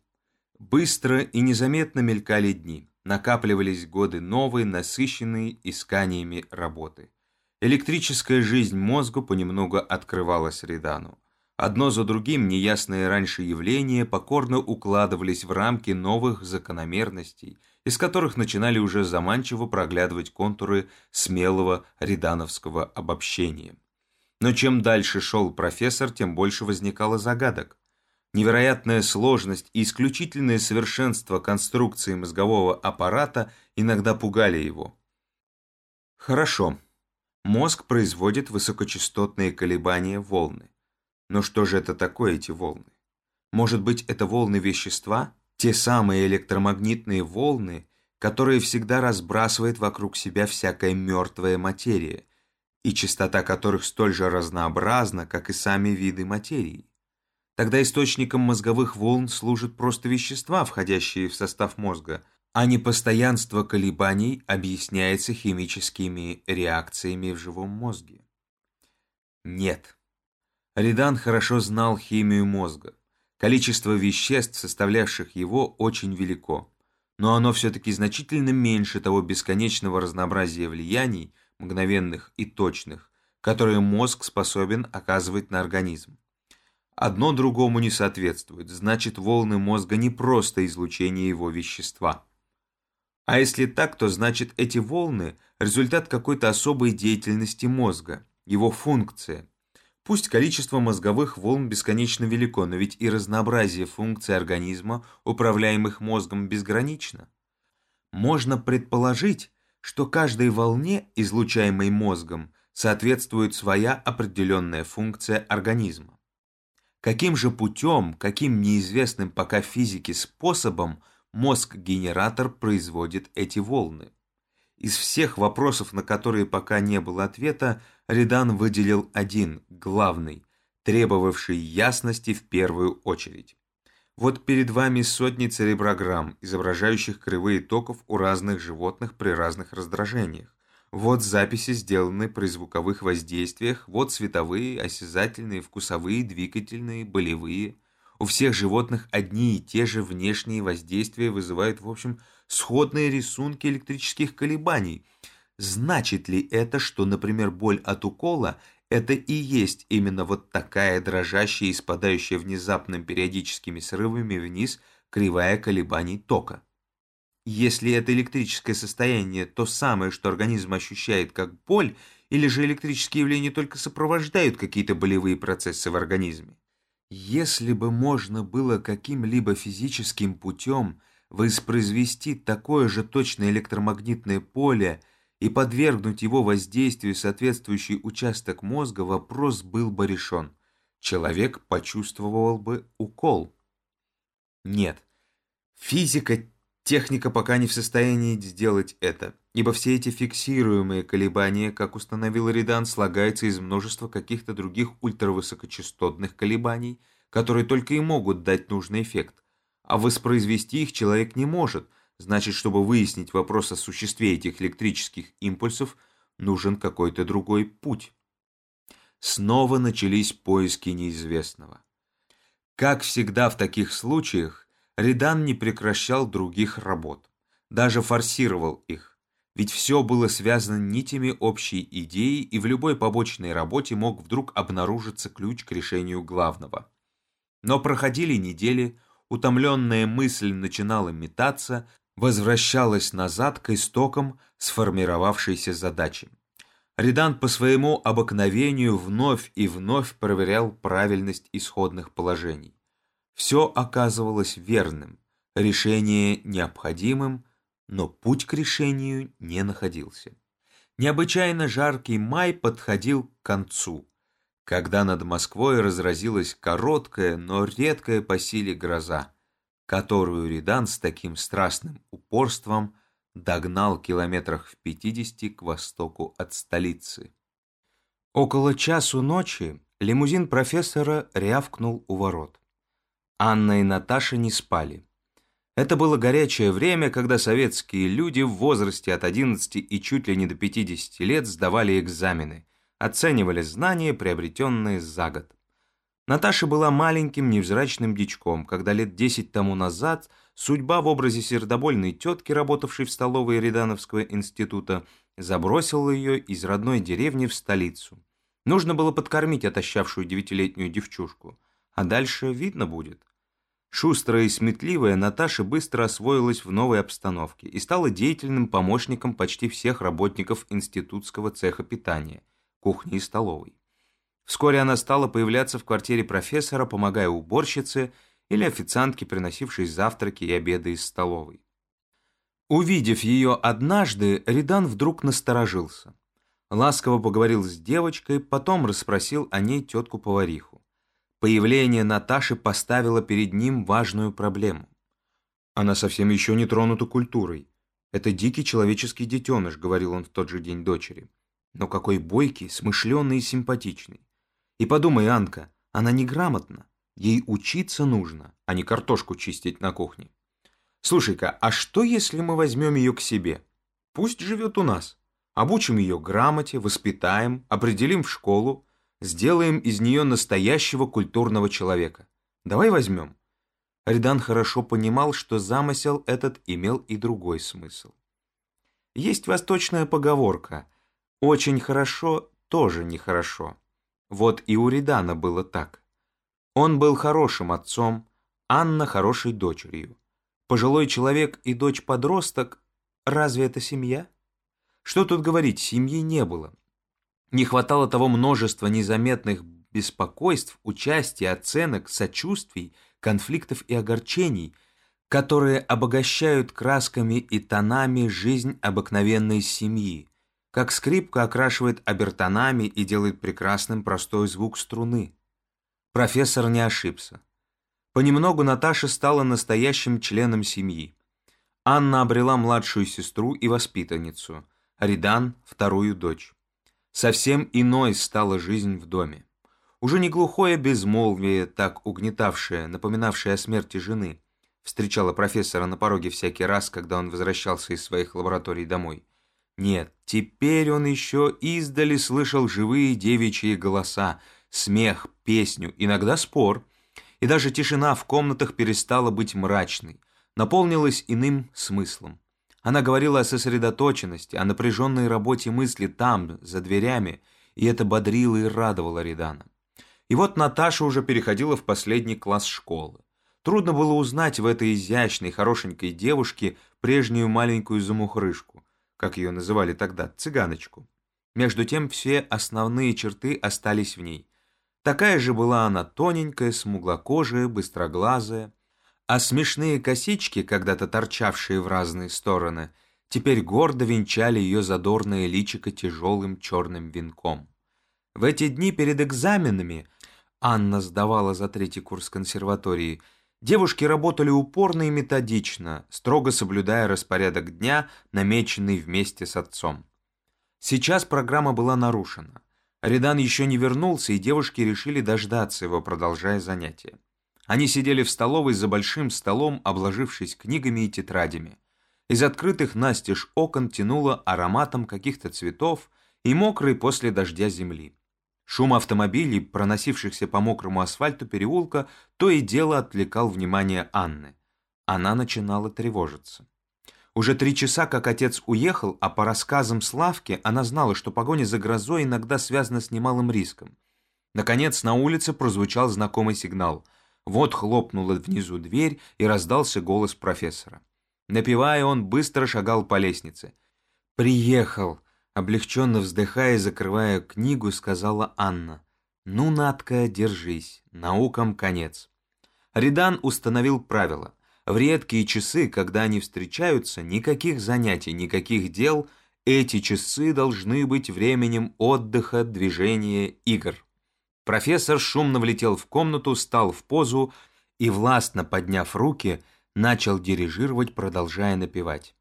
Быстро и незаметно мелькали дни накапливались годы новой, насыщенной исканиями работы. Электрическая жизнь мозга понемногу открывалась Редану. Одно за другим неясные раньше явления покорно укладывались в рамки новых закономерностей, из которых начинали уже заманчиво проглядывать контуры смелого редановского обобщения. Но чем дальше шел профессор, тем больше возникало загадок. Невероятная сложность и исключительное совершенство конструкции мозгового аппарата иногда пугали его. Хорошо, мозг производит высокочастотные колебания волны. Но что же это такое эти волны? Может быть, это волны вещества? Те самые электромагнитные волны, которые всегда разбрасывает вокруг себя всякая мертвая материя, и частота которых столь же разнообразна, как и сами виды материи. Тогда источником мозговых волн служат просто вещества, входящие в состав мозга, а непостоянство колебаний объясняется химическими реакциями в живом мозге. Нет. Ридан хорошо знал химию мозга. Количество веществ, составлявших его, очень велико. Но оно все-таки значительно меньше того бесконечного разнообразия влияний, мгновенных и точных, которые мозг способен оказывать на организм. Одно другому не соответствует, значит волны мозга не просто излучение его вещества. А если так, то значит эти волны – результат какой-то особой деятельности мозга, его функция. Пусть количество мозговых волн бесконечно велико, но ведь и разнообразие функций организма, управляемых мозгом, безгранично. Можно предположить, что каждой волне, излучаемой мозгом, соответствует своя определенная функция организма. Каким же путем, каким неизвестным пока физике способом мозг-генератор производит эти волны? Из всех вопросов, на которые пока не было ответа, Редан выделил один, главный, требовавший ясности в первую очередь. Вот перед вами сотни цереброграмм, изображающих кривые токов у разных животных при разных раздражениях. Вот записи, сделанные при звуковых воздействиях, вот световые, осязательные, вкусовые, двигательные, болевые. У всех животных одни и те же внешние воздействия вызывают, в общем, сходные рисунки электрических колебаний. Значит ли это, что, например, боль от укола – это и есть именно вот такая дрожащая и спадающая внезапным периодическими срывами вниз кривая колебаний тока? Если это электрическое состояние то самое, что организм ощущает как боль, или же электрические явления только сопровождают какие-то болевые процессы в организме? Если бы можно было каким-либо физическим путем воспроизвести такое же точное электромагнитное поле и подвергнуть его воздействию соответствующий участок мозга, вопрос был бы решен. Человек почувствовал бы укол. Нет, физика Техника пока не в состоянии сделать это, ибо все эти фиксируемые колебания, как установил Редан, слагаются из множества каких-то других ультравысокочастотных колебаний, которые только и могут дать нужный эффект. А воспроизвести их человек не может, значит, чтобы выяснить вопрос о существе этих электрических импульсов, нужен какой-то другой путь. Снова начались поиски неизвестного. Как всегда в таких случаях, Редан не прекращал других работ, даже форсировал их, ведь все было связано нитями общей идеи, и в любой побочной работе мог вдруг обнаружиться ключ к решению главного. Но проходили недели, утомленная мысль начинала метаться, возвращалась назад к истокам сформировавшейся задачи. Редан по своему обыкновению вновь и вновь проверял правильность исходных положений. Все оказывалось верным, решение необходимым, но путь к решению не находился. Необычайно жаркий май подходил к концу, когда над Москвой разразилась короткая, но редкая по силе гроза, которую Редан с таким страстным упорством догнал километрах в пятидесяти к востоку от столицы. Около часу ночи лимузин профессора рявкнул у ворот. Анна и Наташа не спали. Это было горячее время, когда советские люди в возрасте от 11 и чуть ли не до 50 лет сдавали экзамены, оценивали знания, приобретенные за год. Наташа была маленьким невзрачным дичком, когда лет 10 тому назад судьба в образе сердобольной тетки, работавшей в столовой Рядановского института, забросила ее из родной деревни в столицу. Нужно было подкормить отощавшую девятилетнюю девчушку, а дальше видно будет. Шустрая и сметливая, Наташа быстро освоилась в новой обстановке и стала деятельным помощником почти всех работников институтского цеха питания, кухни и столовой. Вскоре она стала появляться в квартире профессора, помогая уборщице или официантке, приносившей завтраки и обеды из столовой. Увидев ее однажды, Ридан вдруг насторожился. Ласково поговорил с девочкой, потом расспросил о ней тетку-повариху. Появление Наташи поставило перед ним важную проблему. Она совсем еще не тронута культурой. Это дикий человеческий детеныш, говорил он в тот же день дочери. Но какой бойкий, смышленый и симпатичный. И подумай, Анка, она неграмотна. Ей учиться нужно, а не картошку чистить на кухне. Слушай-ка, а что, если мы возьмем ее к себе? Пусть живет у нас. Обучим ее грамоте, воспитаем, определим в школу, Сделаем из нее настоящего культурного человека. Давай возьмем». Ридан хорошо понимал, что замысел этот имел и другой смысл. Есть восточная поговорка «очень хорошо, тоже нехорошо». Вот и у Ридана было так. Он был хорошим отцом, Анна хорошей дочерью. Пожилой человек и дочь-подросток – разве это семья? Что тут говорить, семьи не было. Не хватало того множества незаметных беспокойств, участия, оценок, сочувствий, конфликтов и огорчений, которые обогащают красками и тонами жизнь обыкновенной семьи, как скрипка окрашивает обертонами и делает прекрасным простой звук струны. Профессор не ошибся. Понемногу Наташа стала настоящим членом семьи. Анна обрела младшую сестру и воспитанницу, Ридан – вторую дочь. Совсем иной стала жизнь в доме. Уже не глухое безмолвие, так угнетавшее, напоминавшее о смерти жены, встречало профессора на пороге всякий раз, когда он возвращался из своих лабораторий домой. Нет, теперь он еще издали слышал живые девичьи голоса, смех, песню, иногда спор. И даже тишина в комнатах перестала быть мрачной, наполнилась иным смыслом. Она говорила о сосредоточенности, о напряженной работе мысли там, за дверями, и это бодрило и радовало Редана. И вот Наташа уже переходила в последний класс школы. Трудно было узнать в этой изящной, хорошенькой девушке прежнюю маленькую замухрышку как ее называли тогда, цыганочку. Между тем все основные черты остались в ней. Такая же была она тоненькая, смуглокожая, быстроглазая, а смешные косички, когда-то торчавшие в разные стороны, теперь гордо венчали ее задорное личико тяжелым черным венком. В эти дни перед экзаменами Анна сдавала за третий курс консерватории – Девушки работали упорно и методично, строго соблюдая распорядок дня, намеченный вместе с отцом. Сейчас программа была нарушена. Редан еще не вернулся, и девушки решили дождаться его, продолжая занятия. Они сидели в столовой за большим столом, обложившись книгами и тетрадями. Из открытых настежь окон тянуло ароматом каких-то цветов и мокрой после дождя земли. Шум автомобилей, проносившихся по мокрому асфальту переулка, то и дело отвлекал внимание Анны. Она начинала тревожиться. Уже три часа, как отец уехал, а по рассказам Славки она знала, что погоня за грозой иногда связана с немалым риском. Наконец на улице прозвучал знакомый сигнал. Вот хлопнула внизу дверь и раздался голос профессора. Напевая, он быстро шагал по лестнице. «Приехал!» Облегченно вздыхая и закрывая книгу, сказала Анна. «Ну, Натка, держись, наукам конец». Ридан установил правило. В редкие часы, когда они встречаются, никаких занятий, никаких дел, эти часы должны быть временем отдыха, движения, игр. Профессор шумно влетел в комнату, стал в позу и, властно подняв руки, начал дирижировать, продолжая напевать.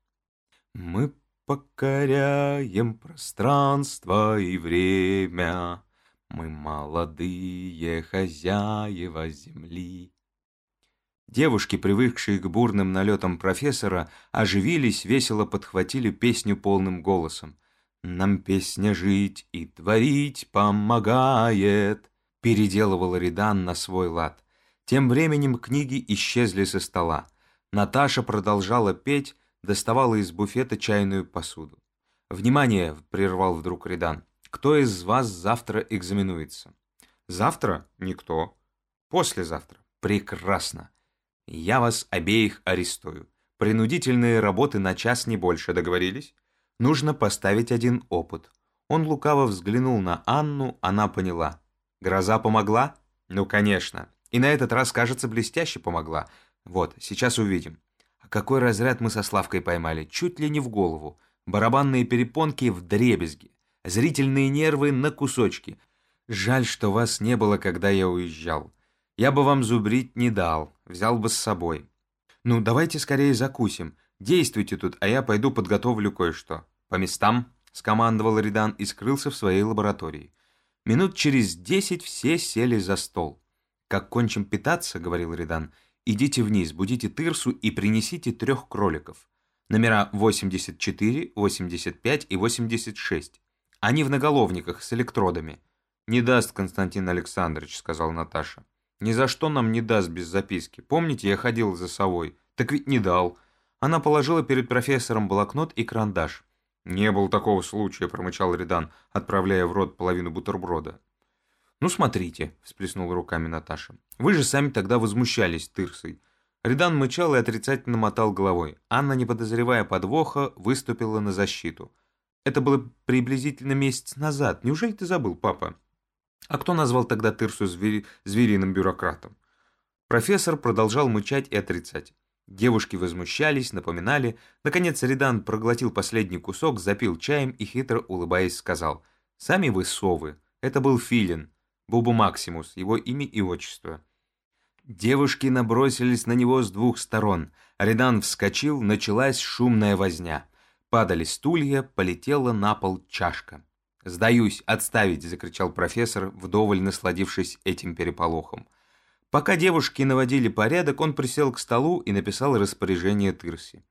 «Мы покоряем пространство и время. Мы молодые хозяева земли. Девушки, привыкшие к бурным налетам профессора, оживились, весело подхватили песню полным голосом. «Нам песня жить и творить помогает», — переделывал Ридан на свой лад. Тем временем книги исчезли со стола. Наташа продолжала петь, доставала из буфета чайную посуду. «Внимание!» — прервал вдруг Редан. «Кто из вас завтра экзаменуется?» «Завтра? Никто. Послезавтра. Прекрасно. Я вас обеих арестую. Принудительные работы на час не больше, договорились? Нужно поставить один опыт». Он лукаво взглянул на Анну, она поняла. «Гроза помогла?» «Ну, конечно. И на этот раз, кажется, блестяще помогла. Вот, сейчас увидим. Какой разряд мы со Славкой поймали? Чуть ли не в голову. Барабанные перепонки в дребезги. Зрительные нервы на кусочки. Жаль, что вас не было, когда я уезжал. Я бы вам зубрить не дал, взял бы с собой. Ну, давайте скорее закусим. Действуйте тут, а я пойду подготовлю кое-что. По местам, скомандовал Ридан и скрылся в своей лаборатории. Минут через десять все сели за стол. «Как кончим питаться, — говорил Ридан, — идите вниз, будите тырсу и принесите трех кроликов. Номера 84, 85 и 86. Они в наголовниках с электродами. «Не даст, Константин Александрович», — сказал Наташа. «Ни за что нам не даст без записки. Помните, я ходил за совой? Так ведь не дал». Она положила перед профессором блокнот и карандаш. «Не было такого случая», — промычал Редан, отправляя в рот половину бутерброда. «Ну, смотрите», — всплеснула руками Наташа. «Вы же сами тогда возмущались тырсой». Редан мычал и отрицательно мотал головой. Анна, не подозревая подвоха, выступила на защиту. «Это было приблизительно месяц назад. Неужели ты забыл, папа?» «А кто назвал тогда тырсу звери... звериным бюрократом?» Профессор продолжал мычать и отрицать. Девушки возмущались, напоминали. Наконец Редан проглотил последний кусок, запил чаем и, хитро улыбаясь, сказал. «Сами вы совы. Это был филин. Бубу Максимус, его имя и отчество. Девушки набросились на него с двух сторон. Редан вскочил, началась шумная возня. Падали стулья, полетела на пол чашка. «Сдаюсь, отставить!» – закричал профессор, вдоволь насладившись этим переполохом. Пока девушки наводили порядок, он присел к столу и написал распоряжение Тырси.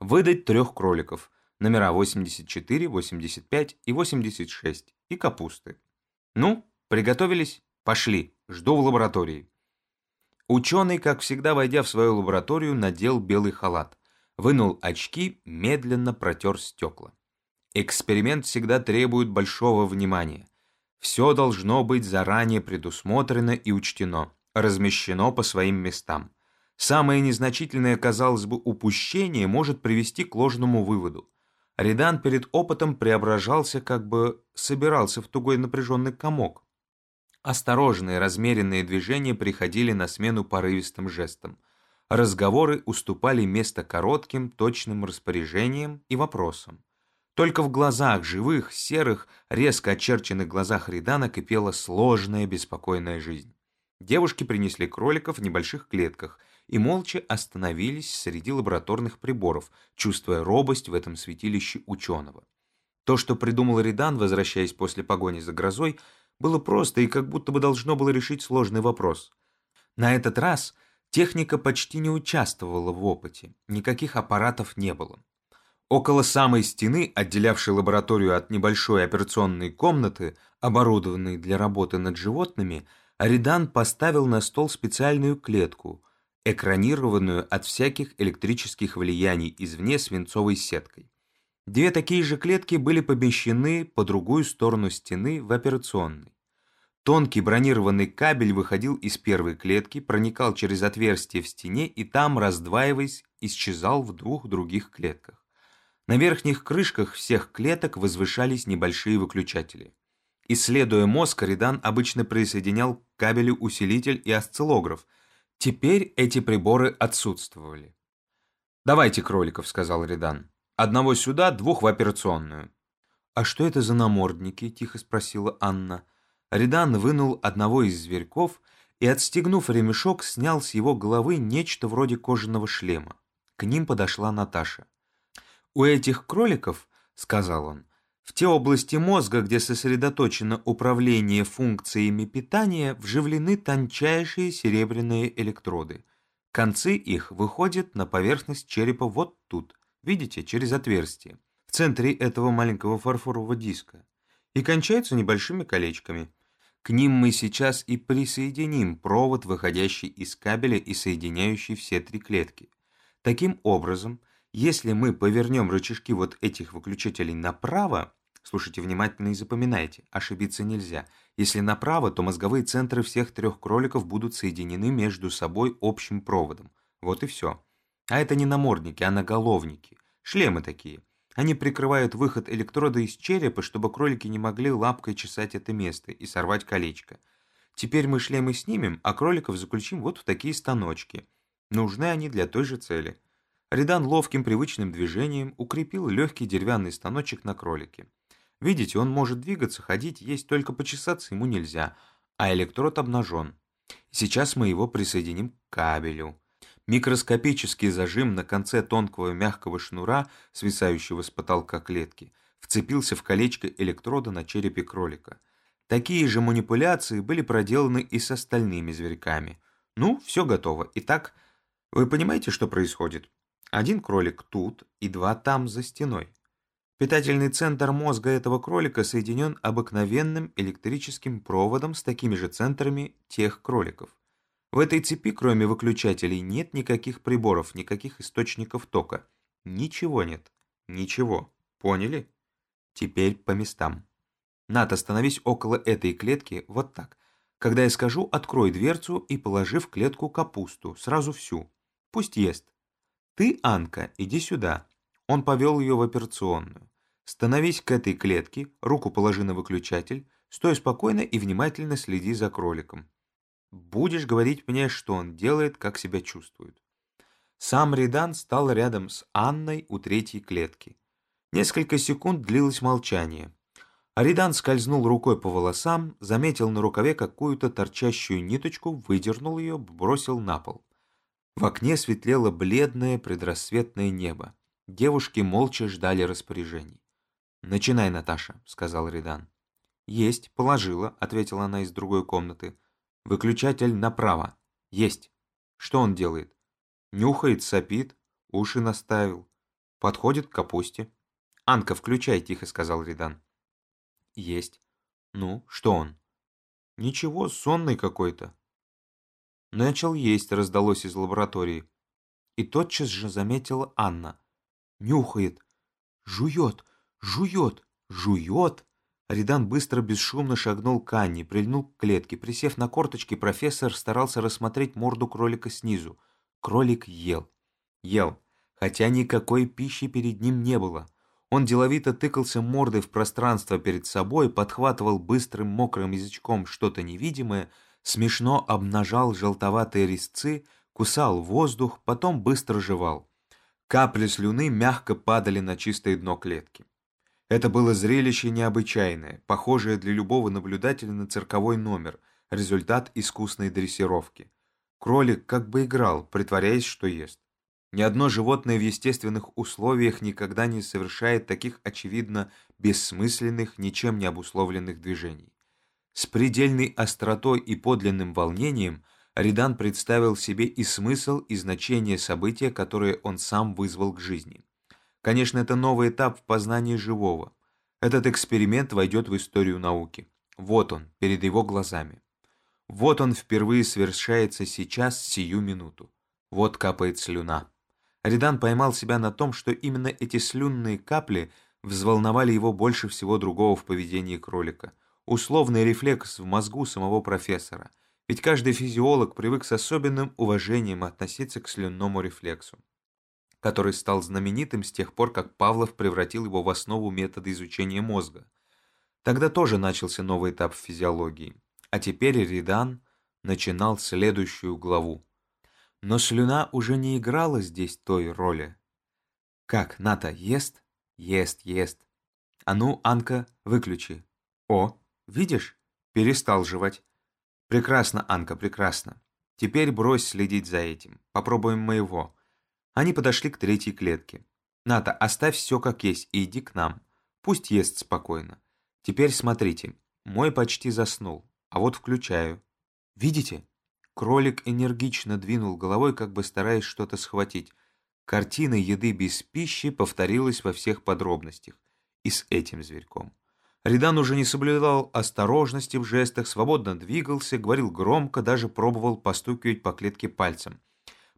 Выдать трех кроликов, номера 84, 85 и 86, и капусты. Ну, приготовились? Пошли, жду в лаборатории. Ученый, как всегда, войдя в свою лабораторию, надел белый халат, вынул очки, медленно протер стекла. Эксперимент всегда требует большого внимания. Все должно быть заранее предусмотрено и учтено, размещено по своим местам. Самое незначительное, казалось бы, упущение может привести к ложному выводу. Редан перед опытом преображался, как бы собирался в тугой напряженный комок. Осторожные, размеренные движения приходили на смену порывистым жестам. Разговоры уступали место коротким, точным распоряжениям и вопросам. Только в глазах, живых, серых, резко очерченных глазах Редана кипела сложная, беспокойная жизнь. Девушки принесли кроликов в небольших клетках и молча остановились среди лабораторных приборов, чувствуя робость в этом святилище ученого. То, что придумал Редан, возвращаясь после погони за грозой, было просто и как будто бы должно было решить сложный вопрос. На этот раз техника почти не участвовала в опыте, никаких аппаратов не было. Около самой стены, отделявшей лабораторию от небольшой операционной комнаты, оборудованной для работы над животными, Аридан поставил на стол специальную клетку, экранированную от всяких электрических влияний извне свинцовой сеткой. Две такие же клетки были помещены по другую сторону стены в операционной. Тонкий бронированный кабель выходил из первой клетки, проникал через отверстие в стене и там, раздваиваясь, исчезал в двух других клетках. На верхних крышках всех клеток возвышались небольшие выключатели. Исследуя мозг, Ридан обычно присоединял к кабелю усилитель и осциллограф. Теперь эти приборы отсутствовали. «Давайте кроликов», — сказал Ридан. «Одного сюда, двух в операционную». «А что это за намордники?» — тихо спросила Анна. Ридан вынул одного из зверьков и, отстегнув ремешок, снял с его головы нечто вроде кожаного шлема. К ним подошла Наташа. «У этих кроликов, — сказал он, — в те области мозга, где сосредоточено управление функциями питания, вживлены тончайшие серебряные электроды. Концы их выходят на поверхность черепа вот тут, видите, через отверстие, в центре этого маленького фарфорового диска, и кончаются небольшими колечками. К ним мы сейчас и присоединим провод, выходящий из кабеля и соединяющий все три клетки. Таким образом, если мы повернем рычажки вот этих выключателей направо, слушайте внимательно и запоминайте, ошибиться нельзя. Если направо, то мозговые центры всех трех кроликов будут соединены между собой общим проводом. Вот и все. А это не намордники, а наголовники. Шлемы такие. Они прикрывают выход электрода из черепа, чтобы кролики не могли лапкой чесать это место и сорвать колечко. Теперь мы шлемы снимем, а кроликов заключим вот в такие станочки. Нужны они для той же цели. Редан ловким привычным движением укрепил легкий деревянный станочек на кролике. Видите, он может двигаться, ходить, есть, только почесаться ему нельзя, а электрод обнажен. Сейчас мы его присоединим к кабелю. Микроскопический зажим на конце тонкого мягкого шнура, свисающего с потолка клетки, вцепился в колечко электрода на черепе кролика. Такие же манипуляции были проделаны и с остальными зверьками. Ну, все готово. Итак, вы понимаете, что происходит? Один кролик тут и два там за стеной. Питательный центр мозга этого кролика соединен обыкновенным электрическим проводом с такими же центрами тех кроликов. В этой цепи, кроме выключателей, нет никаких приборов, никаких источников тока. Ничего нет. Ничего. Поняли? Теперь по местам. Над, остановись около этой клетки вот так. Когда я скажу, открой дверцу и положи в клетку капусту, сразу всю. Пусть ест. «Ты, Анка, иди сюда». Он повел ее в операционную. «Становись к этой клетке, руку положи на выключатель, стой спокойно и внимательно следи за кроликом. Будешь говорить мне, что он делает, как себя чувствует». Сам Ридан стал рядом с Анной у третьей клетки. Несколько секунд длилось молчание. Аридан скользнул рукой по волосам, заметил на рукаве какую-то торчащую ниточку, выдернул ее, бросил на пол. В окне светлело бледное предрассветное небо. Девушки молча ждали распоряжений. «Начинай, Наташа», — сказал Ридан. «Есть, положила», — ответила она из другой комнаты. «Выключатель направо. Есть. Что он делает?» «Нюхает, сопит, уши наставил. Подходит к капусте». «Анка, включай», — тихо сказал Ридан. «Есть. Ну, что он?» «Ничего, сонный какой-то». Начал есть, раздалось из лаборатории. И тотчас же заметила Анна. «Нюхает. Жует, жует, жует». Ридан быстро, бесшумно шагнул к Анне, прильнул к клетке. Присев на корточки, профессор старался рассмотреть морду кролика снизу. Кролик ел. Ел, хотя никакой пищи перед ним не было. Он деловито тыкался мордой в пространство перед собой, подхватывал быстрым мокрым язычком что-то невидимое, смешно обнажал желтоватые резцы, кусал воздух, потом быстро жевал. Капли слюны мягко падали на чистое дно клетки. Это было зрелище необычайное, похожее для любого наблюдателя на цирковой номер, результат искусной дрессировки. Кролик как бы играл, притворяясь, что ест. Ни одно животное в естественных условиях никогда не совершает таких очевидно бессмысленных, ничем не обусловленных движений. С предельной остротой и подлинным волнением Ридан представил себе и смысл, и значение события, которое он сам вызвал к жизни. Конечно, это новый этап в познании живого. Этот эксперимент войдет в историю науки. Вот он, перед его глазами. Вот он впервые совершается сейчас, сию минуту. Вот капает слюна. Ридан поймал себя на том, что именно эти слюнные капли взволновали его больше всего другого в поведении кролика. Условный рефлекс в мозгу самого профессора. Ведь каждый физиолог привык с особенным уважением относиться к слюнному рефлексу который стал знаменитым с тех пор, как Павлов превратил его в основу метода изучения мозга. Тогда тоже начался новый этап в физиологии. А теперь Ридан начинал следующую главу. Но слюна уже не играла здесь той роли. «Как, Ната, ест?» «Ест, ест». «А ну, Анка, выключи». «О, видишь? Перестал жевать». «Прекрасно, Анка, прекрасно. Теперь брось следить за этим. Попробуем моего. Они подошли к третьей клетке. «Ната, оставь все как есть и иди к нам. Пусть ест спокойно. Теперь смотрите, мой почти заснул, а вот включаю. Видите?» Кролик энергично двинул головой, как бы стараясь что-то схватить. Картина еды без пищи повторилась во всех подробностях. И с этим зверьком. Ридан уже не соблюдал осторожности в жестах, свободно двигался, говорил громко, даже пробовал постукивать по клетке пальцем.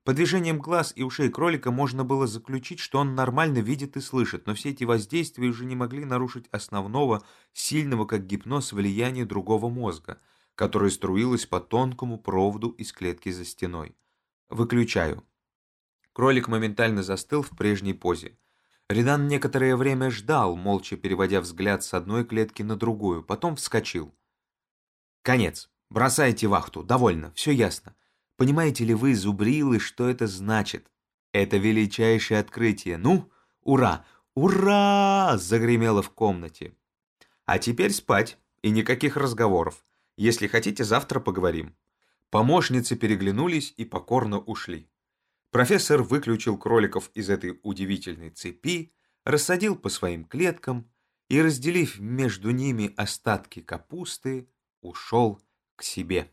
По движениям глаз и ушей кролика можно было заключить, что он нормально видит и слышит, но все эти воздействия уже не могли нарушить основного, сильного как гипноз влияния другого мозга, которое струилось по тонкому проводу из клетки за стеной. «Выключаю». Кролик моментально застыл в прежней позе. Редан некоторое время ждал, молча переводя взгляд с одной клетки на другую, потом вскочил. «Конец. Бросайте вахту. Довольно. Все ясно. Понимаете ли вы, зубрилы, что это значит? Это величайшее открытие. Ну, ура! Ура! Загремело в комнате. А теперь спать и никаких разговоров. Если хотите, завтра поговорим. Помощницы переглянулись и покорно ушли. Профессор выключил кроликов из этой удивительной цепи, рассадил по своим клеткам и, разделив между ними остатки капусты, ушел к себе.